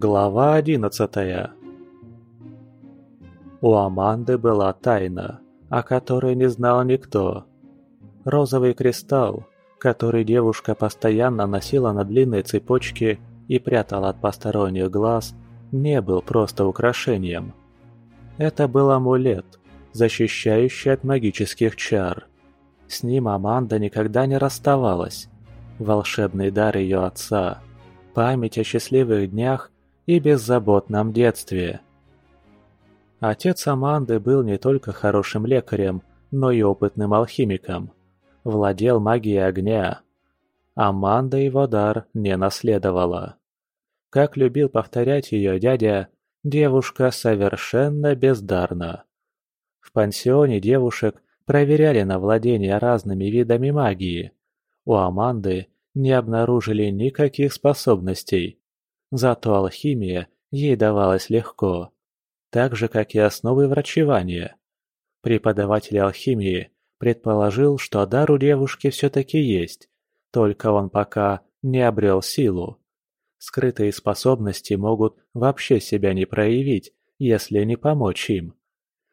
Глава одиннадцатая У Аманды была тайна, о которой не знал никто. Розовый кристалл, который девушка постоянно носила на длинной цепочке и прятала от посторонних глаз, не был просто украшением. Это был амулет, защищающий от магических чар. С ним Аманда никогда не расставалась. Волшебный дар ее отца, память о счастливых днях и беззаботном детстве. Отец Аманды был не только хорошим лекарем, но и опытным алхимиком. Владел магией огня. Аманда его дар не наследовала. Как любил повторять ее дядя, девушка совершенно бездарна. В пансионе девушек проверяли на владение разными видами магии. У Аманды не обнаружили никаких способностей. Зато алхимия ей давалась легко. Так же, как и основы врачевания. Преподаватель алхимии предположил, что дар у девушки все-таки есть, только он пока не обрел силу. Скрытые способности могут вообще себя не проявить, если не помочь им.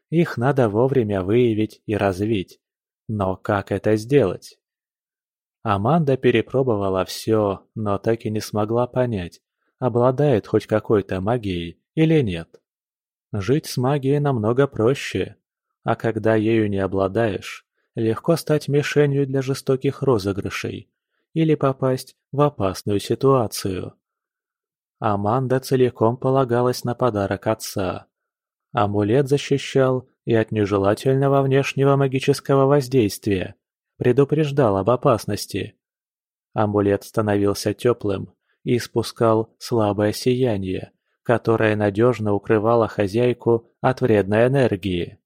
Их надо вовремя выявить и развить. Но как это сделать? Аманда перепробовала все, но так и не смогла понять, обладает хоть какой-то магией или нет. Жить с магией намного проще, а когда ею не обладаешь, легко стать мишенью для жестоких розыгрышей или попасть в опасную ситуацию. Аманда целиком полагалась на подарок отца. Амулет защищал и от нежелательного внешнего магического воздействия, предупреждал об опасности. Амулет становился теплым и испускал слабое сияние, которое надежно укрывало хозяйку от вредной энергии.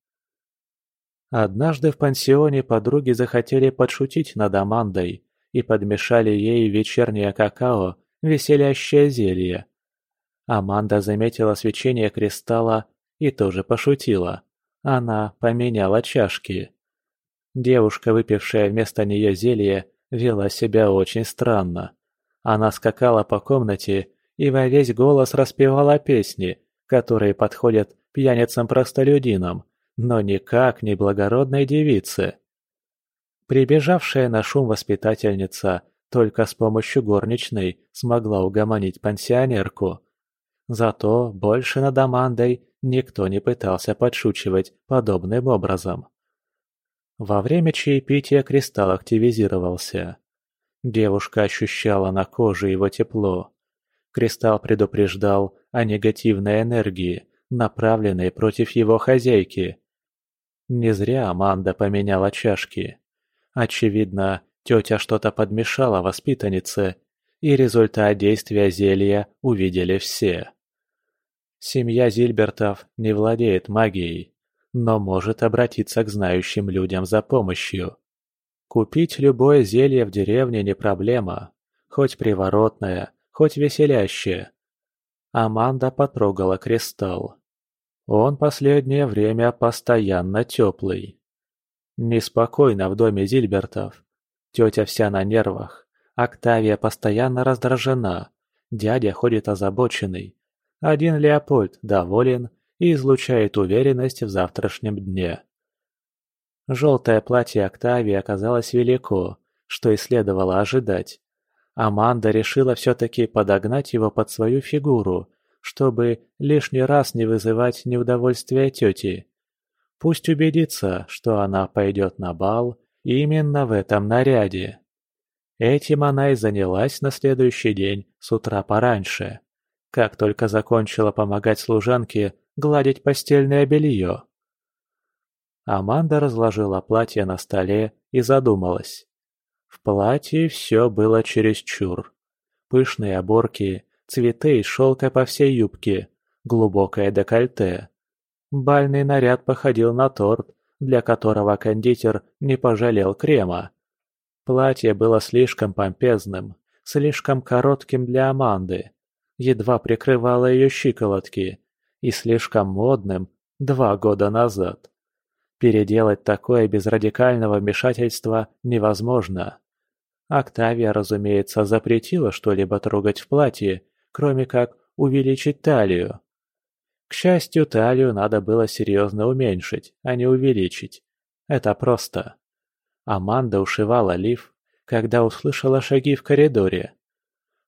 Однажды в пансионе подруги захотели подшутить над Амандой и подмешали ей вечернее какао веселящее зелье. Аманда заметила свечение кристалла и тоже пошутила. Она поменяла чашки. Девушка, выпившая вместо нее зелье, вела себя очень странно. Она скакала по комнате и во весь голос распевала песни, которые подходят пьяницам-простолюдинам, но никак не благородной девице. Прибежавшая на шум воспитательница только с помощью горничной смогла угомонить пансионерку. Зато больше над Амандой никто не пытался подшучивать подобным образом. Во время чаепития кристалл активизировался. Девушка ощущала на коже его тепло. Кристалл предупреждал о негативной энергии, направленной против его хозяйки. Не зря Аманда поменяла чашки. Очевидно, Тетя что-то подмешала воспитаннице, и результат действия зелья увидели все. Семья Зильбертов не владеет магией, но может обратиться к знающим людям за помощью. Купить любое зелье в деревне не проблема, хоть приворотное, хоть веселящее. Аманда потрогала кристалл. Он последнее время постоянно теплый. Неспокойно в доме Зильбертов. Тетя вся на нервах. Октавия постоянно раздражена. Дядя ходит озабоченный. Один Леопольд доволен и излучает уверенность в завтрашнем дне. Желтое платье Октавии оказалось велико, что и следовало ожидать. Аманда решила все-таки подогнать его под свою фигуру, чтобы лишний раз не вызывать неудовольствия тети. Пусть убедится, что она пойдет на бал Именно в этом наряде. Этим она и занялась на следующий день с утра пораньше, как только закончила помогать служанке гладить постельное белье. Аманда разложила платье на столе и задумалась. В платье все было чересчур. Пышные оборки, цветы и шелка по всей юбке, глубокое декольте. Бальный наряд походил на торт, для которого кондитер не пожалел крема. Платье было слишком помпезным, слишком коротким для Аманды, едва прикрывало ее щиколотки, и слишком модным два года назад. Переделать такое без радикального вмешательства невозможно. Октавия, разумеется, запретила что-либо трогать в платье, кроме как увеличить талию. К счастью, талию надо было серьезно уменьшить, а не увеличить. Это просто. Аманда ушивала лиф, когда услышала шаги в коридоре.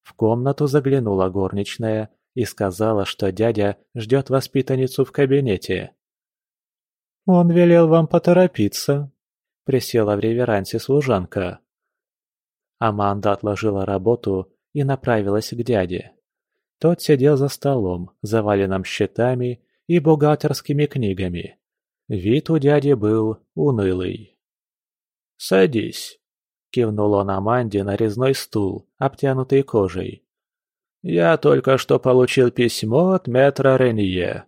В комнату заглянула горничная и сказала, что дядя ждет воспитанницу в кабинете. «Он велел вам поторопиться», — присела в реверансе служанка. Аманда отложила работу и направилась к дяде. Тот сидел за столом, заваленным счетами и бухгалтерскими книгами. Вид у дяди был унылый. «Садись», — кивнул он Аманде на резной стул, обтянутый кожей. «Я только что получил письмо от мэтра Ренье».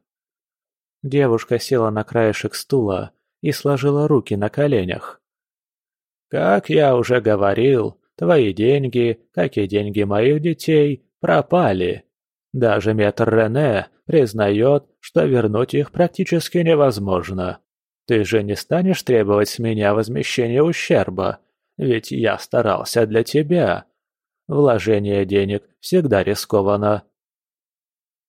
Девушка села на краешек стула и сложила руки на коленях. «Как я уже говорил, твои деньги, как и деньги моих детей, пропали. Даже мэтр Рене признает, что вернуть их практически невозможно. Ты же не станешь требовать с меня возмещения ущерба, ведь я старался для тебя. Вложение денег всегда рискованно.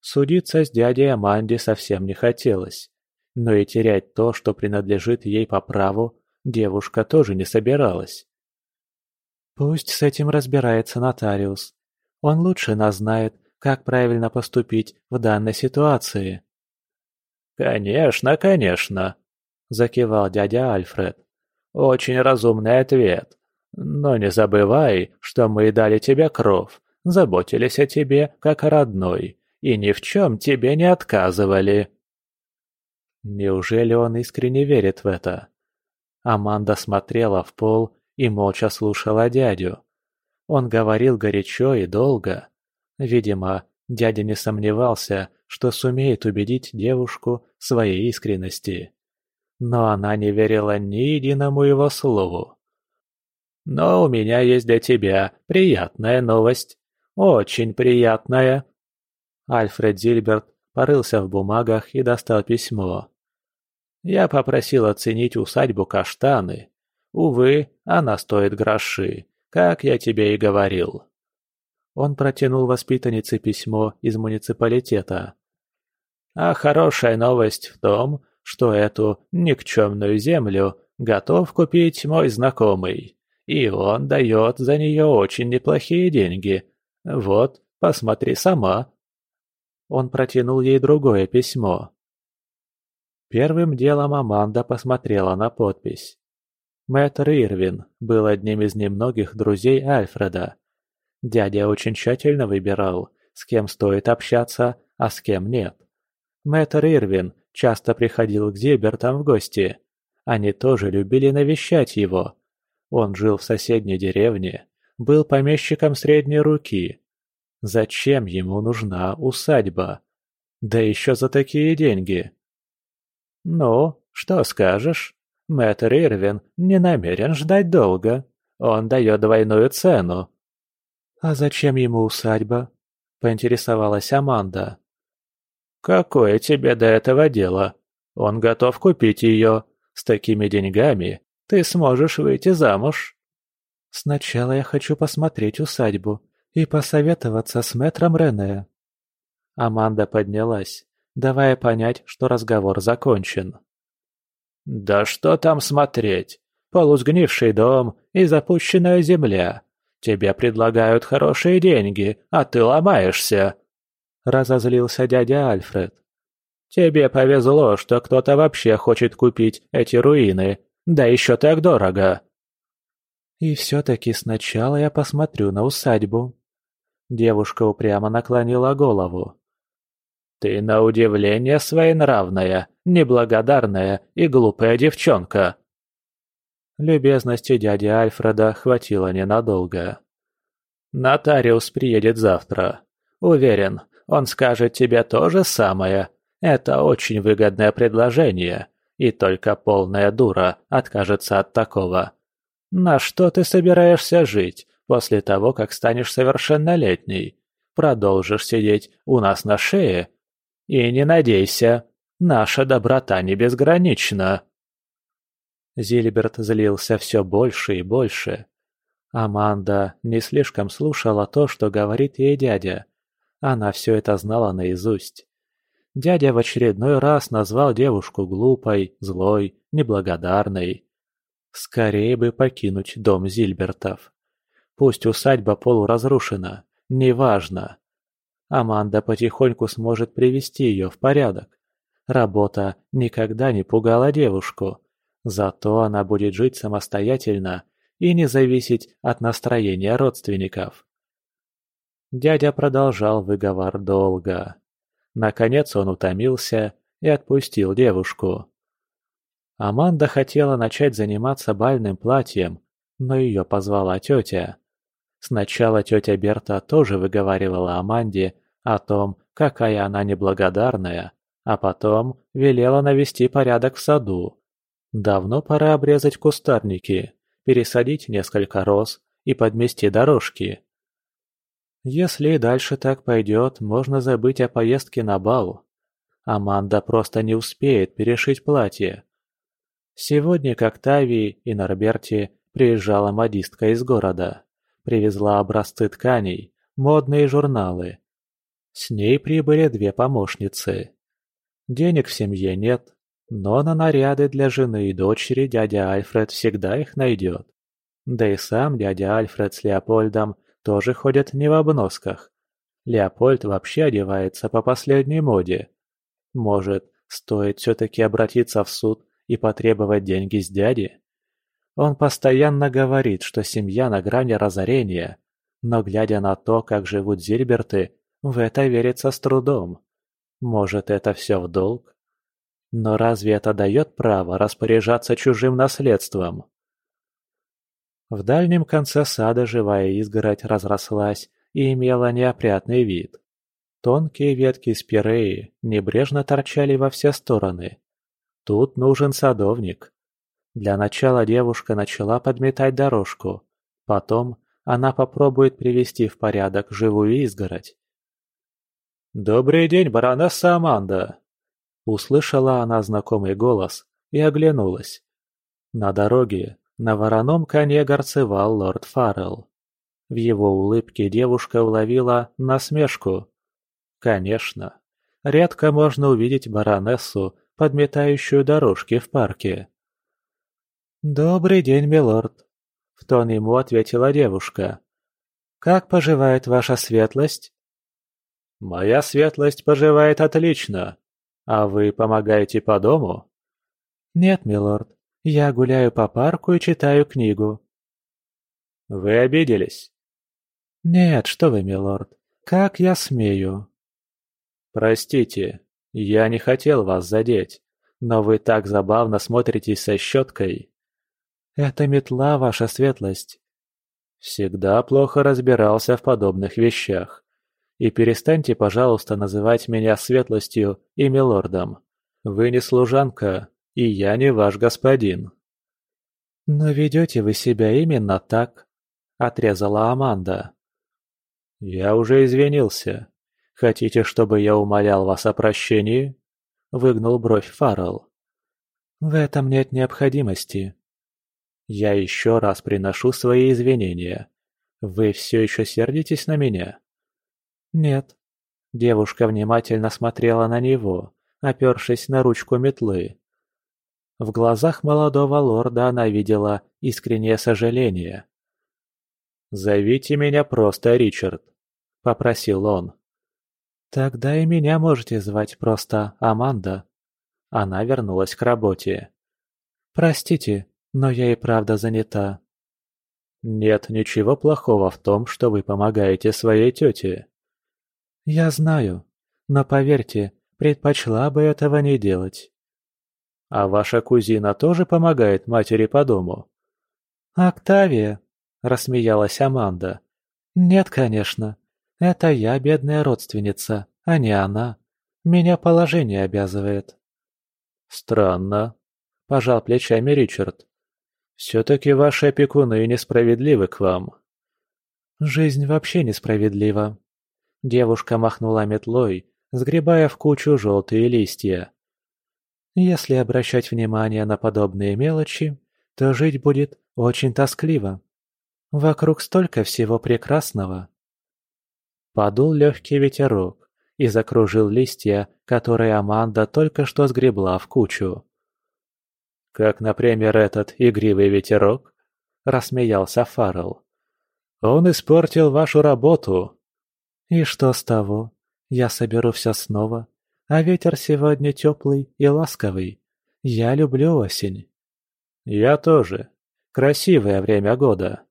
Судиться с дядей Аманде совсем не хотелось. Но и терять то, что принадлежит ей по праву, девушка тоже не собиралась. «Пусть с этим разбирается нотариус. Он лучше нас знает, как правильно поступить в данной ситуации». «Конечно, конечно», – закивал дядя Альфред. «Очень разумный ответ. Но не забывай, что мы дали тебе кров, заботились о тебе как о родной, и ни в чем тебе не отказывали». Неужели он искренне верит в это? Аманда смотрела в пол и молча слушала дядю. Он говорил горячо и долго. Видимо, дядя не сомневался, что сумеет убедить девушку своей искренности. Но она не верила ни единому его слову. «Но у меня есть для тебя приятная новость. Очень приятная!» Альфред Зильберт порылся в бумагах и достал письмо. «Я попросил оценить усадьбу Каштаны. Увы, она стоит гроши, как я тебе и говорил». Он протянул воспитаннице письмо из муниципалитета. «А хорошая новость в том, что эту никчемную землю готов купить мой знакомый, и он дает за нее очень неплохие деньги. Вот, посмотри сама». Он протянул ей другое письмо. Первым делом Аманда посмотрела на подпись. Мэтр Ирвин был одним из немногих друзей Альфреда. Дядя очень тщательно выбирал, с кем стоит общаться, а с кем нет. Мэтр Ирвин часто приходил к Зильбертам в гости. Они тоже любили навещать его. Он жил в соседней деревне, был помещиком средней руки. Зачем ему нужна усадьба? Да еще за такие деньги. «Ну, что скажешь?» Мэтр Ирвин не намерен ждать долго. Он дает двойную цену. «А зачем ему усадьба?» – поинтересовалась Аманда. «Какое тебе до этого дело? Он готов купить ее. С такими деньгами ты сможешь выйти замуж». «Сначала я хочу посмотреть усадьбу и посоветоваться с мэтром Рене». Аманда поднялась, давая понять, что разговор закончен. «Да что там смотреть? Полусгнивший дом и запущенная земля. Тебе предлагают хорошие деньги, а ты ломаешься!» Разозлился дядя Альфред. «Тебе повезло, что кто-то вообще хочет купить эти руины, да еще так дорого!» «И все-таки сначала я посмотрю на усадьбу». Девушка упрямо наклонила голову. «Ты на удивление своенравная, неблагодарная и глупая девчонка!» Любезности дяди Альфреда хватило ненадолго. «Нотариус приедет завтра. Уверен, он скажет тебе то же самое. Это очень выгодное предложение, и только полная дура откажется от такого. На что ты собираешься жить после того, как станешь совершеннолетней? Продолжишь сидеть у нас на шее и не надейся, наша доброта не безгранична. Зильберт злился все больше и больше. Аманда не слишком слушала то, что говорит ей дядя. Она все это знала наизусть. Дядя в очередной раз назвал девушку глупой, злой, неблагодарной. Скорее бы покинуть дом Зильбертов. Пусть усадьба полуразрушена, неважно. Аманда потихоньку сможет привести ее в порядок. Работа никогда не пугала девушку. Зато она будет жить самостоятельно и не зависеть от настроения родственников. Дядя продолжал выговор долго. Наконец он утомился и отпустил девушку. Аманда хотела начать заниматься бальным платьем, но ее позвала тетя. Сначала тетя Берта тоже выговаривала Аманде о том, какая она неблагодарная, а потом велела навести порядок в саду. Давно пора обрезать кустарники, пересадить несколько роз и подмести дорожки. Если и дальше так пойдет, можно забыть о поездке на бал. Аманда просто не успеет перешить платье. Сегодня к Октавии и Норберте приезжала модистка из города. Привезла образцы тканей, модные журналы. С ней прибыли две помощницы. Денег в семье нет, но на наряды для жены и дочери дядя Альфред всегда их найдет. Да и сам дядя Альфред с Леопольдом тоже ходят не в обносках. Леопольд вообще одевается по последней моде. Может, стоит все-таки обратиться в суд и потребовать деньги с дяди? Он постоянно говорит, что семья на грани разорения, но глядя на то, как живут Зильберты, в это верится с трудом. Может, это все в долг? Но разве это дает право распоряжаться чужим наследством? В дальнем конце сада живая изгородь разрослась и имела неопрятный вид. Тонкие ветки спиреи небрежно торчали во все стороны. Тут нужен садовник. Для начала девушка начала подметать дорожку. Потом она попробует привести в порядок живую изгородь. «Добрый день, баронесса Аманда!» Услышала она знакомый голос и оглянулась. На дороге на вороном коне горцевал лорд Фаррелл. В его улыбке девушка уловила насмешку. Конечно, редко можно увидеть баронессу, подметающую дорожки в парке. «Добрый день, милорд», — в тон ему ответила девушка. «Как поживает ваша светлость?» «Моя светлость поживает отлично. А вы помогаете по дому?» «Нет, милорд. Я гуляю по парку и читаю книгу. Вы обиделись? Нет, что вы, милорд. Как я смею? Простите, я не хотел вас задеть, но вы так забавно смотритесь со щеткой. Это метла, ваша светлость. Всегда плохо разбирался в подобных вещах. И перестаньте, пожалуйста, называть меня светлостью и милордом. Вы не служанка, и я не ваш господин». «Но ведете вы себя именно так», — отрезала Аманда. «Я уже извинился. Хотите, чтобы я умолял вас о прощении?» — выгнул бровь Фаррелл. «В этом нет необходимости. Я еще раз приношу свои извинения. Вы все еще сердитесь на меня?» «Нет». Девушка внимательно смотрела на него, опершись на ручку метлы. В глазах молодого лорда она видела искреннее сожаление. «Зовите меня просто Ричард», — попросил он. «Тогда и меня можете звать просто Аманда». Она вернулась к работе. «Простите, но я и правда занята». «Нет ничего плохого в том, что вы помогаете своей тете». «Я знаю, но поверьте, предпочла бы этого не делать». А ваша кузина тоже помогает матери по дому?» «Октавия», — рассмеялась Аманда. «Нет, конечно. Это я бедная родственница, а не она. Меня положение обязывает». «Странно», — пожал плечами Ричард. «Все-таки ваши опекуны несправедливы к вам». «Жизнь вообще несправедлива». Девушка махнула метлой, сгребая в кучу желтые листья. Если обращать внимание на подобные мелочи, то жить будет очень тоскливо. Вокруг столько всего прекрасного. Подул легкий ветерок и закружил листья, которые Аманда только что сгребла в кучу. «Как, например, этот игривый ветерок?» – рассмеялся Фаррелл. «Он испортил вашу работу». «И что с того? Я соберу все снова. А ветер сегодня теплый и ласковый. Я люблю осень». «Я тоже. Красивое время года».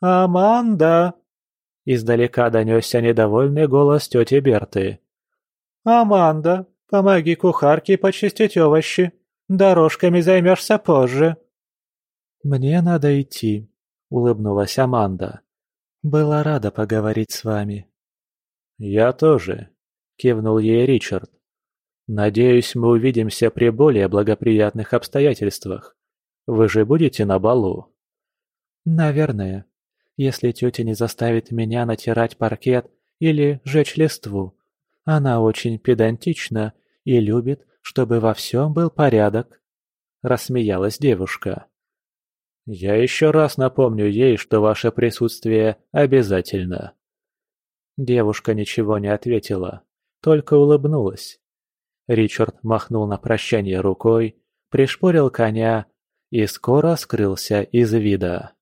«Аманда!» Издалека донесся недовольный голос тети Берты. «Аманда, помоги кухарке почистить овощи. Дорожками займешься позже». «Мне надо идти», — улыбнулась Аманда. «Была рада поговорить с вами». «Я тоже», — кивнул ей Ричард. «Надеюсь, мы увидимся при более благоприятных обстоятельствах. Вы же будете на балу?» «Наверное, если тетя не заставит меня натирать паркет или жечь листву. Она очень педантична и любит, чтобы во всем был порядок», — рассмеялась девушка. «Я еще раз напомню ей, что ваше присутствие обязательно». Девушка ничего не ответила, только улыбнулась. Ричард махнул на прощание рукой, пришпорил коня и скоро скрылся из вида.